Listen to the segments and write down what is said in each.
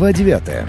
Глава девятая.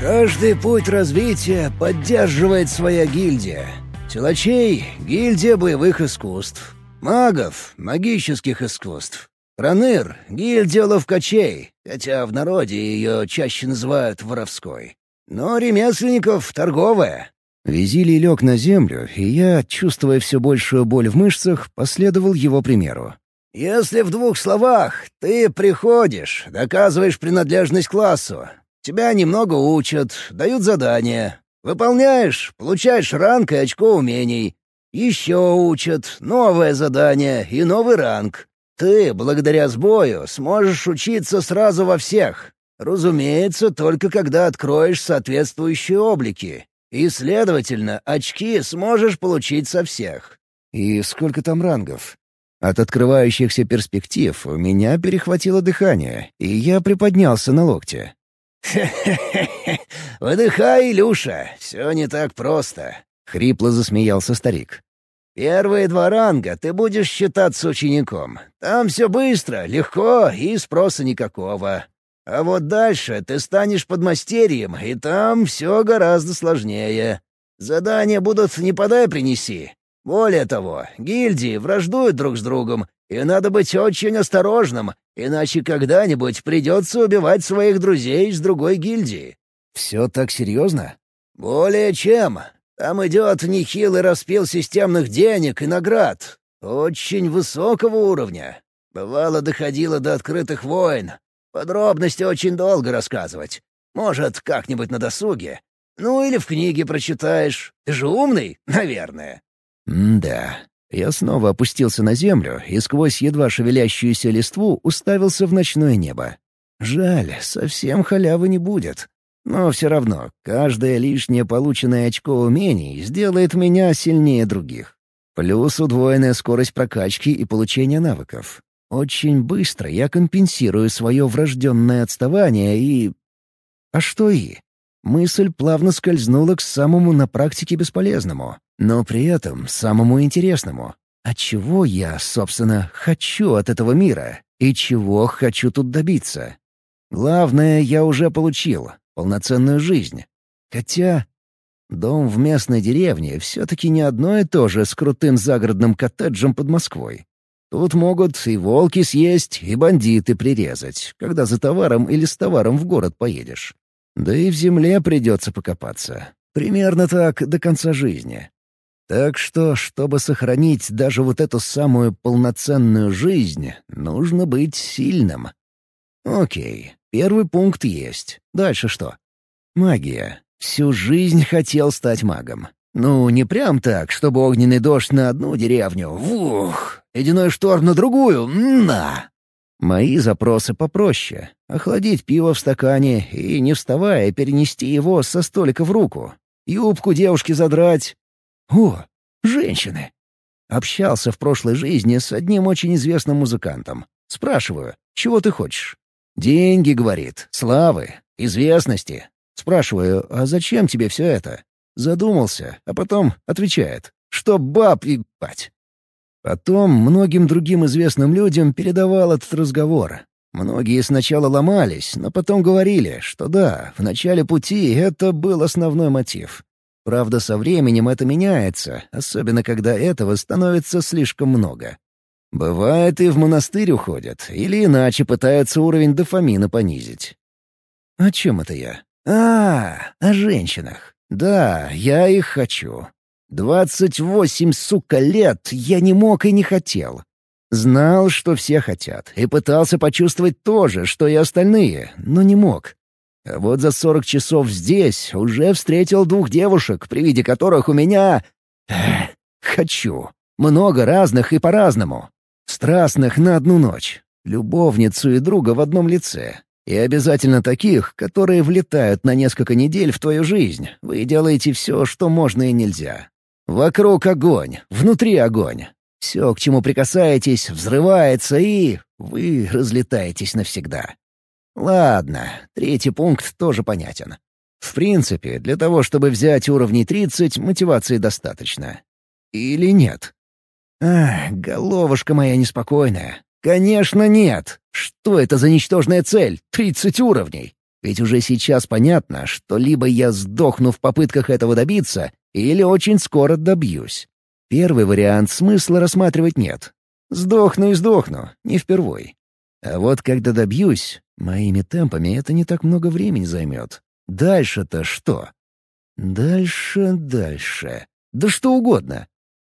Каждый путь развития поддерживает своя гильдия. Силачей — гильдия боевых искусств. Магов — магических искусств. Проныр — гильдия ловкачей, хотя в народе ее чаще называют воровской. Но ремесленников — торговая. Визилий лег на землю, и я, чувствуя все большую боль в мышцах, последовал его примеру. «Если в двух словах, ты приходишь, доказываешь принадлежность классу, тебя немного учат, дают задания. Выполняешь — получаешь ранг и очко умений. Еще учат, новое задание и новый ранг. Ты, благодаря сбою, сможешь учиться сразу во всех. Разумеется, только когда откроешь соответствующие облики. И, следовательно, очки сможешь получить со всех. И сколько там рангов? От открывающихся перспектив у меня перехватило дыхание, и я приподнялся на локте. «Хе-хе-хе! Выдыхай, Илюша, все не так просто!» — хрипло засмеялся старик. «Первые два ранга ты будешь считаться учеником. Там все быстро, легко и спроса никакого. А вот дальше ты станешь подмастерьем, и там все гораздо сложнее. Задания будут «не подай, принеси». Более того, гильдии враждуют друг с другом, и надо быть очень осторожным, иначе когда-нибудь придется убивать своих друзей из другой гильдии. Все так серьезно? Более чем. Там идет нехилый распил системных денег и наград. Очень высокого уровня. Бывало, доходило до открытых войн, Подробности очень долго рассказывать. Может, как-нибудь на досуге. Ну или в книге прочитаешь. Ты же умный, наверное». «М-да». Я снова опустился на землю и сквозь едва шевелящуюся листву уставился в ночное небо. Жаль, совсем халявы не будет. Но все равно, каждое лишнее полученное очко умений сделает меня сильнее других. Плюс удвоенная скорость прокачки и получения навыков. Очень быстро я компенсирую свое врожденное отставание и... А что и? Мысль плавно скользнула к самому на практике бесполезному, но при этом самому интересному. А чего я, собственно, хочу от этого мира? И чего хочу тут добиться? Главное, я уже получил — полноценную жизнь. Хотя дом в местной деревне все-таки не одно и то же с крутым загородным коттеджем под Москвой. Тут могут и волки съесть, и бандиты прирезать, когда за товаром или с товаром в город поедешь. Да и в земле придется покопаться. Примерно так до конца жизни. Так что, чтобы сохранить даже вот эту самую полноценную жизнь, нужно быть сильным. Окей, первый пункт есть. Дальше что? Магия. Всю жизнь хотел стать магом. Ну, не прям так, чтобы огненный дождь на одну деревню. Вух! Ледяной шторм на другую. На! Мои запросы попроще. Охладить пиво в стакане и, не вставая, перенести его со столика в руку. Юбку девушки задрать. О, женщины! Общался в прошлой жизни с одним очень известным музыкантом. Спрашиваю, чего ты хочешь? «Деньги», — говорит, — «славы, известности». Спрашиваю, а зачем тебе все это? Задумался, а потом отвечает, что баб и бать. Потом многим другим известным людям передавал этот разговор. Многие сначала ломались, но потом говорили, что да, в начале пути это был основной мотив. Правда, со временем это меняется, особенно когда этого становится слишком много. Бывает, и в монастырь уходят, или иначе пытаются уровень дофамина понизить. О чем это я? А, о женщинах. Да, я их хочу. Двадцать восемь, сука, лет я не мог и не хотел. Знал, что все хотят, и пытался почувствовать то же, что и остальные, но не мог. А вот за сорок часов здесь уже встретил двух девушек, при виде которых у меня... Эх, хочу. Много разных и по-разному. Страстных на одну ночь. Любовницу и друга в одном лице. И обязательно таких, которые влетают на несколько недель в твою жизнь. Вы делаете все, что можно и нельзя. Вокруг огонь, внутри огонь. Все, к чему прикасаетесь, взрывается, и вы разлетаетесь навсегда. Ладно, третий пункт тоже понятен. В принципе, для того, чтобы взять уровни 30, мотивации достаточно. Или нет? Ах, головушка моя неспокойная. Конечно, нет. Что это за ничтожная цель? 30 уровней. Ведь уже сейчас понятно, что либо я сдохну в попытках этого добиться, или очень скоро добьюсь. Первый вариант смысла рассматривать нет. Сдохну и сдохну, не впервой. А вот когда добьюсь, моими темпами это не так много времени займет. Дальше-то что? Дальше, дальше. Да что угодно.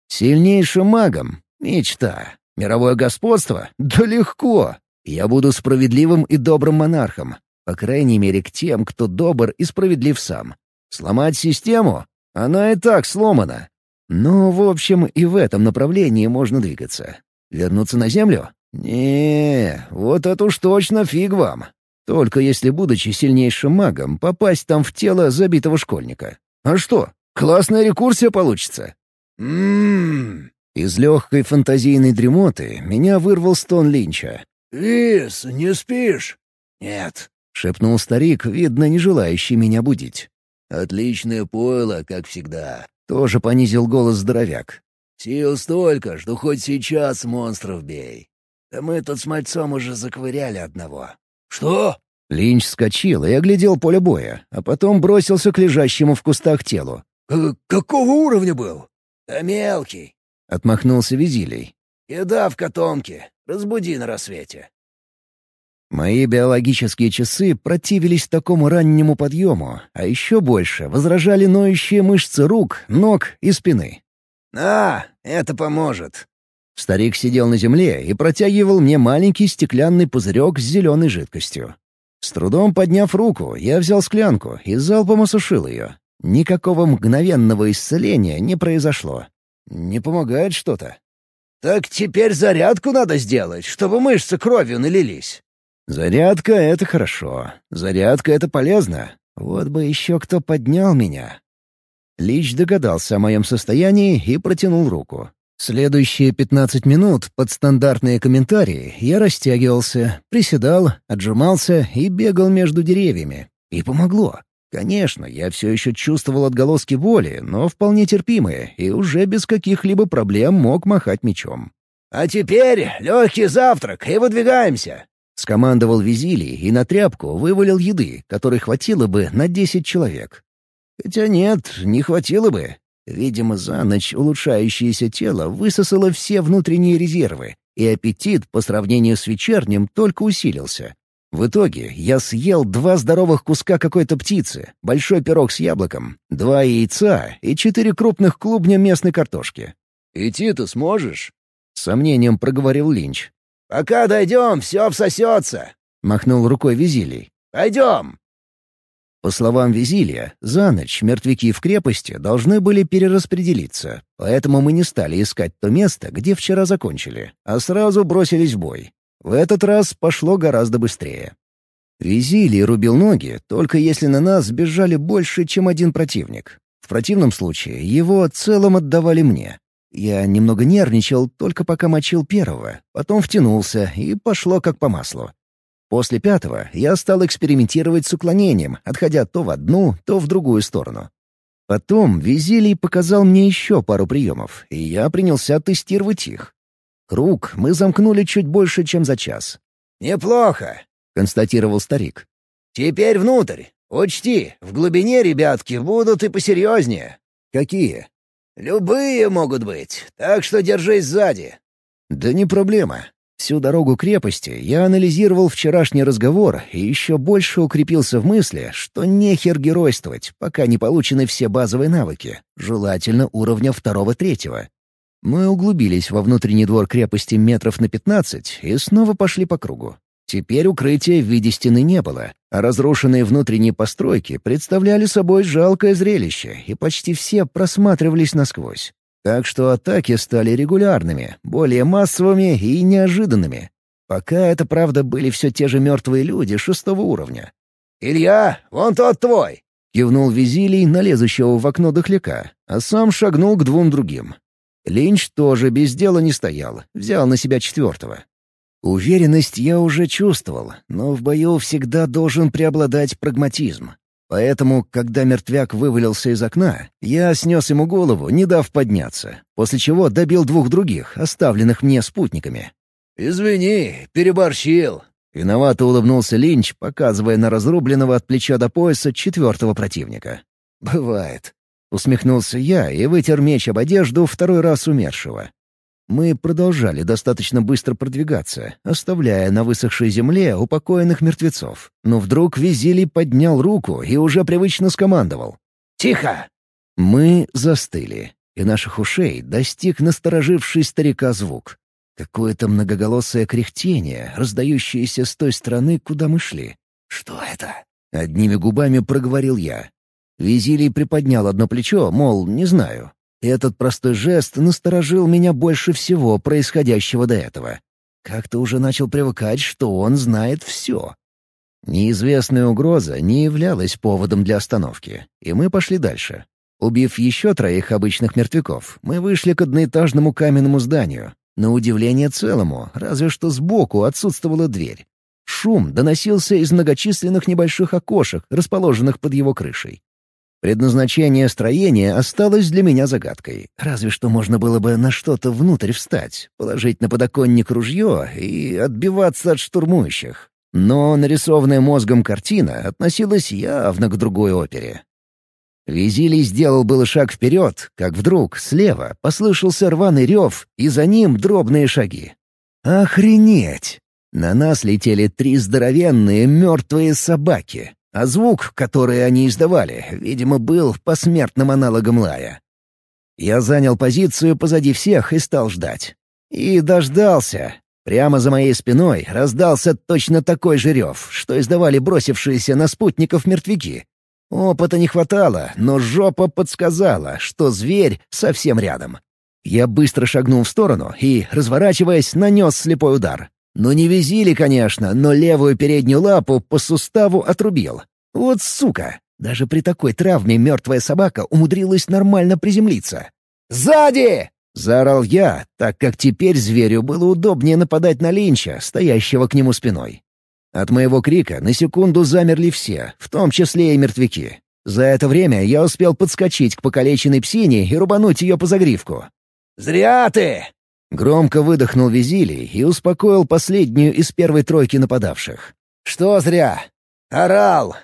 Сильнейшим магом — мечта. Мировое господство? Да легко. Я буду справедливым и добрым монархом. По крайней мере, к тем, кто добр и справедлив сам. Сломать систему? Она и так сломана. Но, в общем, и в этом направлении можно двигаться. Вернуться на Землю? не вот это уж точно фиг вам. Только если, будучи сильнейшим магом, попасть там в тело забитого школьника. А что, классная рекурсия получится. Ммм. Из легкой фантазийной дремоты меня вырвал стон Линча. «Вис, не спишь?» «Нет», — шепнул старик, видно, не желающий меня будить. «Отличное пойло, как всегда», — тоже понизил голос здоровяк. «Сил столько, что хоть сейчас монстров бей. Да мы тут с мальцом уже заковыряли одного. «Что?» Линч вскочил и оглядел поле боя, а потом бросился к лежащему в кустах телу. К «Какого уровня был?» «Да мелкий», — отмахнулся Визилий. «Еда в котомке. Разбуди на рассвете». Мои биологические часы противились такому раннему подъему, а еще больше возражали ноющие мышцы рук, ног и спины. «На, это поможет», Старик сидел на земле и протягивал мне маленький стеклянный пузырек с зеленой жидкостью. С трудом подняв руку, я взял склянку и залпом осушил ее. Никакого мгновенного исцеления не произошло. Не помогает что-то. «Так теперь зарядку надо сделать, чтобы мышцы кровью налились». «Зарядка — это хорошо. Зарядка — это полезно. Вот бы еще кто поднял меня». Лич догадался о моем состоянии и протянул руку. Следующие 15 минут под стандартные комментарии я растягивался, приседал, отжимался и бегал между деревьями. И помогло. Конечно, я все еще чувствовал отголоски боли, но вполне терпимые, и уже без каких-либо проблем мог махать мечом. «А теперь легкий завтрак, и выдвигаемся!» — скомандовал Визилий и на тряпку вывалил еды, которой хватило бы на десять человек. Хотя нет, не хватило бы. Видимо, за ночь улучшающееся тело высосало все внутренние резервы, и аппетит по сравнению с вечерним только усилился. В итоге я съел два здоровых куска какой-то птицы, большой пирог с яблоком, два яйца и четыре крупных клубня местной картошки. «Идти-то сможешь?» — с сомнением проговорил Линч. «Пока дойдем, все всосется!» — махнул рукой Визилий. «Пойдем!» По словам Визилия, за ночь мертвяки в крепости должны были перераспределиться, поэтому мы не стали искать то место, где вчера закончили, а сразу бросились в бой. В этот раз пошло гораздо быстрее. Визилий рубил ноги, только если на нас бежали больше, чем один противник. В противном случае его целым отдавали мне. Я немного нервничал, только пока мочил первого, потом втянулся, и пошло как по маслу. После пятого я стал экспериментировать с уклонением, отходя то в одну, то в другую сторону. Потом Визилий показал мне еще пару приемов, и я принялся тестировать их. Круг мы замкнули чуть больше, чем за час. «Неплохо», — констатировал старик. «Теперь внутрь. Учти, в глубине ребятки будут и посерьезнее». «Какие?» «Любые могут быть, так что держись сзади». «Да не проблема. Всю дорогу крепости я анализировал вчерашний разговор и еще больше укрепился в мысли, что нехер геройствовать, пока не получены все базовые навыки, желательно уровня второго-третьего. Мы углубились во внутренний двор крепости метров на пятнадцать и снова пошли по кругу. Теперь укрытия в виде стены не было, а разрушенные внутренние постройки представляли собой жалкое зрелище, и почти все просматривались насквозь. Так что атаки стали регулярными, более массовыми и неожиданными. Пока это, правда, были все те же мертвые люди шестого уровня. «Илья, вон тот твой!» — кивнул Визилий на лезущего в окно дохляка, а сам шагнул к двум другим. Линч тоже без дела не стоял, взял на себя четвертого. Уверенность я уже чувствовал, но в бою всегда должен преобладать прагматизм. Поэтому, когда мертвяк вывалился из окна, я снес ему голову, не дав подняться, после чего добил двух других, оставленных мне спутниками. «Извини, переборщил», Виновато улыбнулся Линч, показывая на разрубленного от плеча до пояса четвертого противника. «Бывает». Усмехнулся я и вытер меч об одежду второй раз умершего. Мы продолжали достаточно быстро продвигаться, оставляя на высохшей земле упокоенных мертвецов. Но вдруг Визилий поднял руку и уже привычно скомандовал. «Тихо!» Мы застыли, и наших ушей достиг настороживший старика звук. Какое-то многоголосое кряхтение, раздающееся с той стороны, куда мы шли. «Что это?» — одними губами проговорил я. Визилий приподнял одно плечо, мол, не знаю. Этот простой жест насторожил меня больше всего происходящего до этого. Как-то уже начал привыкать, что он знает все. Неизвестная угроза не являлась поводом для остановки, и мы пошли дальше. Убив еще троих обычных мертвяков, мы вышли к одноэтажному каменному зданию. На удивление целому, разве что сбоку отсутствовала дверь. Шум доносился из многочисленных небольших окошек, расположенных под его крышей. Предназначение строения осталось для меня загадкой. Разве что можно было бы на что-то внутрь встать, положить на подоконник ружье и отбиваться от штурмующих. Но нарисованная мозгом картина относилась явно к другой опере. Визилий сделал было шаг вперед, как вдруг слева послышался рваный рев, и за ним дробные шаги. «Охренеть!» На нас летели три здоровенные мертвые собаки а звук, который они издавали, видимо, был посмертным аналогом лая. Я занял позицию позади всех и стал ждать. И дождался. Прямо за моей спиной раздался точно такой же рев, что издавали бросившиеся на спутников мертвяки. Опыта не хватало, но жопа подсказала, что зверь совсем рядом. Я быстро шагнул в сторону и, разворачиваясь, нанес слепой удар. Ну не визили, конечно, но левую переднюю лапу по суставу отрубил. Вот сука! Даже при такой травме мертвая собака умудрилась нормально приземлиться. «Сзади!» — заорал я, так как теперь зверю было удобнее нападать на Линча, стоящего к нему спиной. От моего крика на секунду замерли все, в том числе и мертвяки. За это время я успел подскочить к покалеченной псине и рубануть ее по загривку. «Зря ты!» Громко выдохнул Визилий и успокоил последнюю из первой тройки нападавших. «Что зря? Орал!»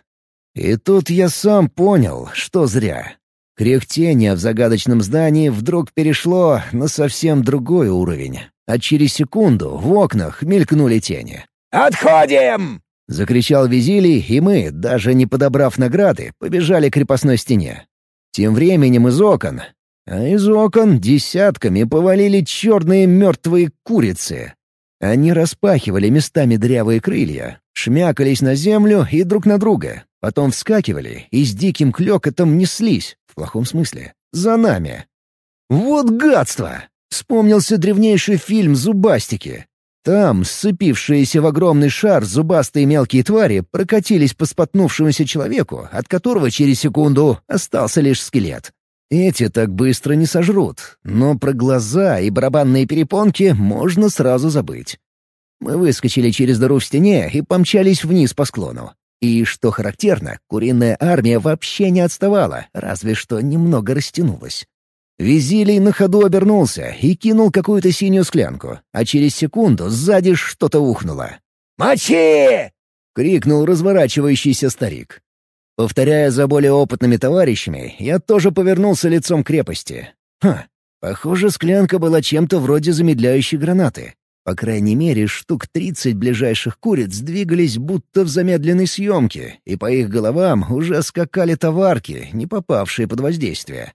И тут я сам понял, что зря. Кряхтение в загадочном здании вдруг перешло на совсем другой уровень, а через секунду в окнах мелькнули тени. «Отходим!» — закричал Визилий, и мы, даже не подобрав награды, побежали к крепостной стене. Тем временем из окон, а из окон десятками повалили черные мертвые курицы. Они распахивали местами дрявые крылья, шмякались на землю и друг на друга, потом вскакивали и с диким клёкотом неслись, в плохом смысле, за нами. «Вот гадство!» — вспомнился древнейший фильм «Зубастики». Там, сцепившиеся в огромный шар зубастые мелкие твари прокатились по споткнувшемуся человеку, от которого через секунду остался лишь скелет. Эти так быстро не сожрут, но про глаза и барабанные перепонки можно сразу забыть. Мы выскочили через дыру в стене и помчались вниз по склону. И, что характерно, куриная армия вообще не отставала, разве что немного растянулась. Визилий на ходу обернулся и кинул какую-то синюю склянку, а через секунду сзади что-то ухнуло. «Мочи!» — крикнул разворачивающийся старик. Повторяя за более опытными товарищами, я тоже повернулся лицом к крепости. Ха, похоже, склянка была чем-то вроде замедляющей гранаты. По крайней мере, штук тридцать ближайших куриц двигались будто в замедленной съемке, и по их головам уже скакали товарки, не попавшие под воздействие.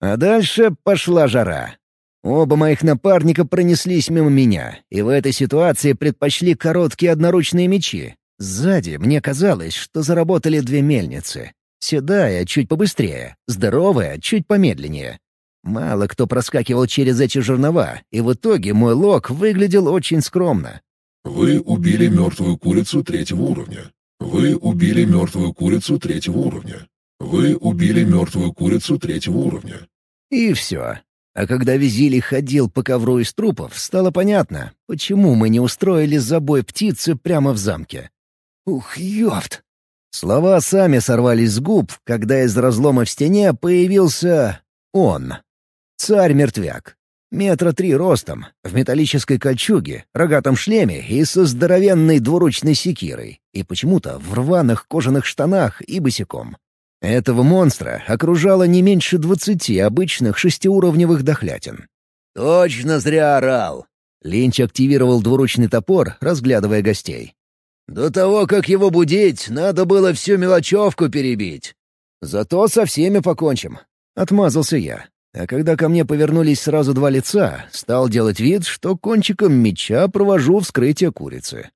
А дальше пошла жара. Оба моих напарника пронеслись мимо меня, и в этой ситуации предпочли короткие одноручные мечи, Сзади мне казалось, что заработали две мельницы. Седая чуть побыстрее, здоровая чуть помедленнее. Мало кто проскакивал через эти жернова, и в итоге мой лог выглядел очень скромно. «Вы убили мертвую курицу третьего уровня. Вы убили мертвую курицу третьего уровня. Вы убили мертвую курицу третьего уровня». И все. А когда Визили ходил по ковру из трупов, стало понятно, почему мы не устроили забой птицы прямо в замке. Ух, ёпт! Слова сами сорвались с губ, когда из разлома в стене появился он. Царь-мертвяк. метра три ростом, в металлической кольчуге, рогатом шлеме и со здоровенной двуручной секирой, и почему-то в рваных кожаных штанах и босиком. Этого монстра окружало не меньше двадцати обычных шестиуровневых дохлятин. «Точно зря орал!» Линч активировал двуручный топор, разглядывая гостей. «До того, как его будить, надо было всю мелочевку перебить». «Зато со всеми покончим», — отмазался я. А когда ко мне повернулись сразу два лица, стал делать вид, что кончиком меча провожу вскрытие курицы.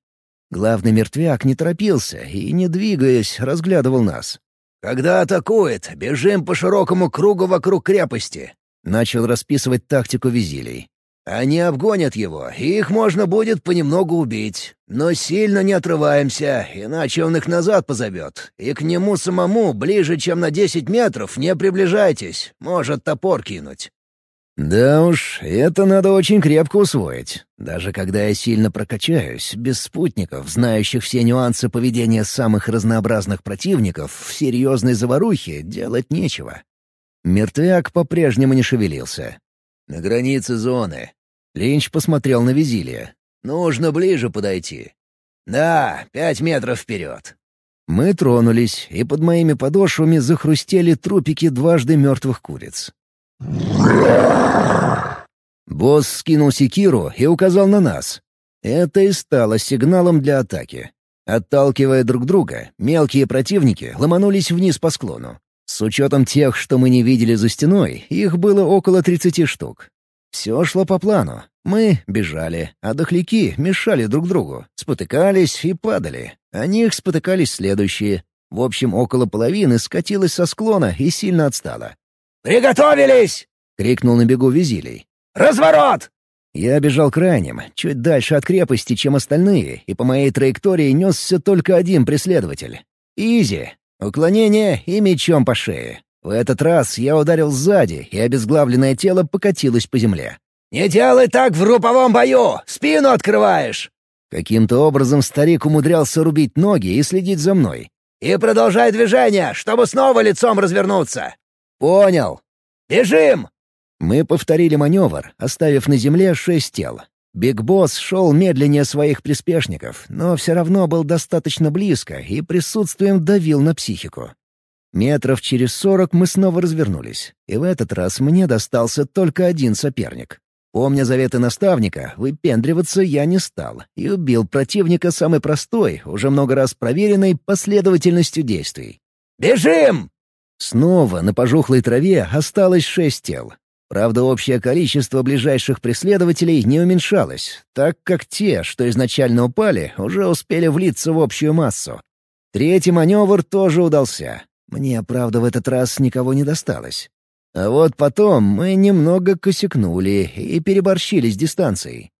Главный мертвяк не торопился и, не двигаясь, разглядывал нас. «Когда атакует, бежим по широкому кругу вокруг крепости», — начал расписывать тактику визилей. «Они обгонят его, и их можно будет понемногу убить. Но сильно не отрываемся, иначе он их назад позовет. И к нему самому ближе, чем на десять метров, не приближайтесь. Может топор кинуть». «Да уж, это надо очень крепко усвоить. Даже когда я сильно прокачаюсь, без спутников, знающих все нюансы поведения самых разнообразных противников, в серьезной заварухе делать нечего». Мертвяк по-прежнему не шевелился. «На границе зоны». Линч посмотрел на Визилия. «Нужно ближе подойти». «Да, пять метров вперед». Мы тронулись, и под моими подошвами захрустели трупики дважды мертвых куриц. Босс скинул секиру и указал на нас. Это и стало сигналом для атаки. Отталкивая друг друга, мелкие противники ломанулись вниз по склону. С учетом тех, что мы не видели за стеной, их было около 30 штук. Все шло по плану. Мы бежали, а дохляки мешали друг другу, спотыкались и падали. О них спотыкались следующие. В общем, около половины скатилась со склона и сильно отстала. «Приготовились!» — крикнул на бегу Визилий. «Разворот!» Я бежал крайним, чуть дальше от крепости, чем остальные, и по моей траектории несся только один преследователь. Изи. Уклонение и мечом по шее. В этот раз я ударил сзади, и обезглавленное тело покатилось по земле. «Не делай так в групповом бою! Спину открываешь!» Каким-то образом старик умудрялся рубить ноги и следить за мной. «И продолжай движение, чтобы снова лицом развернуться!» «Понял!» «Бежим!» Мы повторили маневр, оставив на земле шесть тел. Биг Босс шел медленнее своих приспешников, но все равно был достаточно близко и присутствием давил на психику. Метров через сорок мы снова развернулись, и в этот раз мне достался только один соперник. Помня заветы наставника, выпендриваться я не стал и убил противника самой простой, уже много раз проверенной последовательностью действий. «Бежим!» Снова на пожухлой траве осталось шесть тел. Правда, общее количество ближайших преследователей не уменьшалось, так как те, что изначально упали, уже успели влиться в общую массу. Третий маневр тоже удался. Мне, правда, в этот раз никого не досталось. А вот потом мы немного косякнули и переборщили с дистанцией.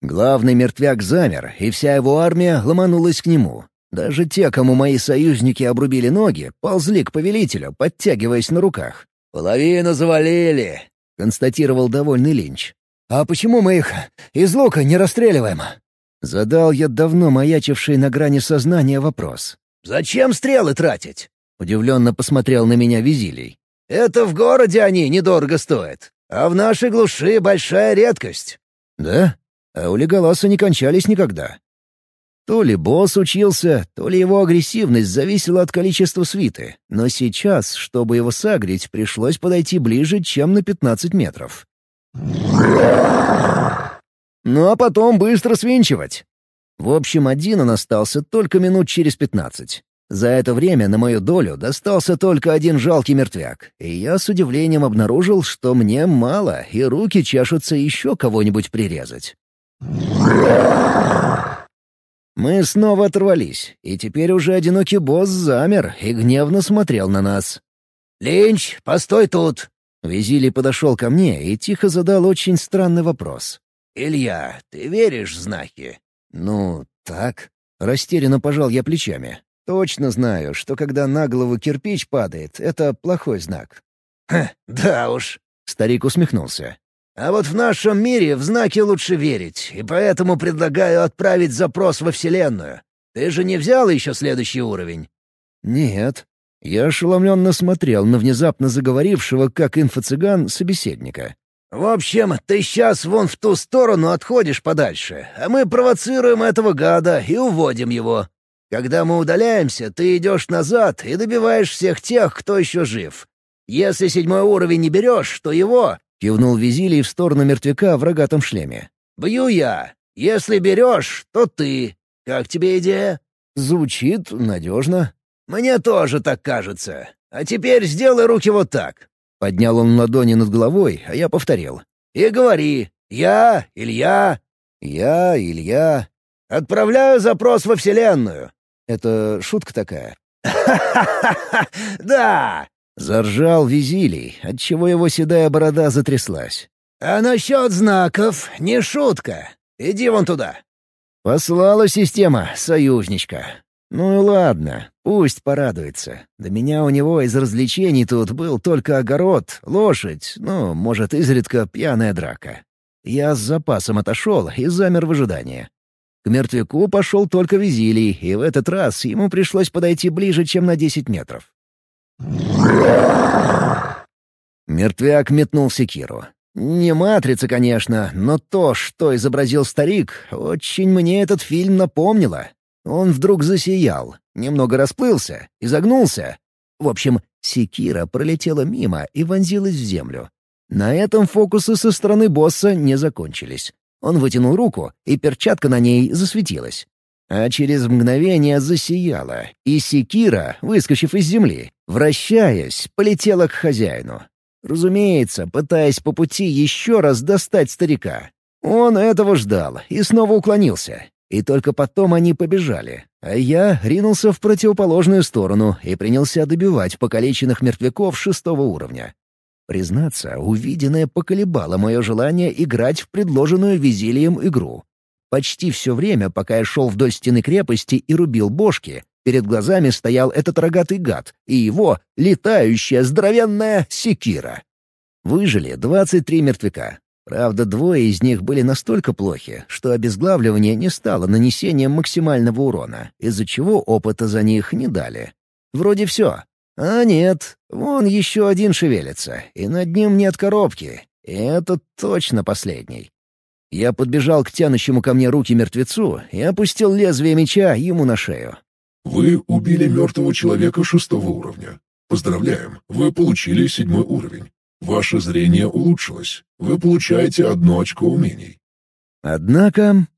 Главный мертвяк замер, и вся его армия ломанулась к нему. Даже те, кому мои союзники обрубили ноги, ползли к повелителю, подтягиваясь на руках. «Половину завалили», — констатировал довольный Линч. «А почему мы их из лука не расстреливаем?» Задал я давно маячивший на грани сознания вопрос. «Зачем стрелы тратить?» — удивленно посмотрел на меня Визилий. «Это в городе они недорого стоят, а в нашей глуши большая редкость». «Да? А у Леголаса не кончались никогда. То ли босс учился, то ли его агрессивность зависела от количества свиты, но сейчас, чтобы его сагрить, пришлось подойти ближе, чем на 15 метров. Ну а потом быстро свинчивать. В общем, один он остался только минут через пятнадцать. За это время на мою долю достался только один жалкий мертвяк, и я с удивлением обнаружил, что мне мало, и руки чешутся еще кого-нибудь прирезать. Мы снова оторвались, и теперь уже одинокий босс замер и гневно смотрел на нас. «Линч, постой тут!» Визили подошел ко мне и тихо задал очень странный вопрос. «Илья, ты веришь в знаки?» «Ну, так». Растерянно пожал я плечами. «Точно знаю, что когда на голову кирпич падает, это плохой знак». «Ха, да уж». Старик усмехнулся. А вот в нашем мире в знаки лучше верить, и поэтому предлагаю отправить запрос во Вселенную. Ты же не взял еще следующий уровень?» «Нет». Я ошеломленно смотрел на внезапно заговорившего, как инфо-цыган, собеседника. «В общем, ты сейчас вон в ту сторону отходишь подальше, а мы провоцируем этого гада и уводим его. Когда мы удаляемся, ты идешь назад и добиваешь всех тех, кто еще жив. Если седьмой уровень не берешь, то его...» — кивнул Визилий в сторону мертвяка в рогатом шлеме. «Бью я. Если берешь, то ты. Как тебе идея?» «Звучит надежно». «Мне тоже так кажется. А теперь сделай руки вот так». Поднял он ладони над головой, а я повторил. «И говори. Я, Илья». «Я, Илья». «Отправляю запрос во Вселенную». «Это шутка такая?» «Ха-ха-ха! Да!» — заржал Визилий, отчего его седая борода затряслась. «А насчет знаков — не шутка. Иди вон туда». Послала система, союзничка. Ну и ладно, пусть порадуется. До меня у него из развлечений тут был только огород, лошадь, ну, может, изредка пьяная драка. Я с запасом отошел и замер в ожидании. К мертвяку пошел только Визилий, и в этот раз ему пришлось подойти ближе, чем на десять метров. Мертвяк метнул секиру. Не «Матрица», конечно, но то, что изобразил старик, очень мне этот фильм напомнило. Он вдруг засиял, немного расплылся, изогнулся. В общем, секира пролетела мимо и вонзилась в землю. На этом фокусы со стороны босса не закончились. Он вытянул руку, и перчатка на ней засветилась. А через мгновение засияла, и секира, выскочив из земли, вращаясь, полетела к хозяину. Разумеется, пытаясь по пути еще раз достать старика. Он этого ждал и снова уклонился. И только потом они побежали. А я ринулся в противоположную сторону и принялся добивать покалеченных мертвяков шестого уровня. Признаться, увиденное поколебало мое желание играть в предложенную Визилием игру. Почти все время, пока я шел вдоль стены крепости и рубил бошки, Перед глазами стоял этот рогатый гад и его летающая здоровенная секира. Выжили 23 мертвяка. Правда, двое из них были настолько плохи, что обезглавливание не стало нанесением максимального урона, из-за чего опыта за них не дали. Вроде все. А нет, вон еще один шевелится, и над ним нет коробки. И это точно последний. Я подбежал к тянущему ко мне руки мертвецу и опустил лезвие меча ему на шею. Вы убили мертвого человека шестого уровня. Поздравляем, вы получили седьмой уровень. Ваше зрение улучшилось. Вы получаете одно очко умений. Однако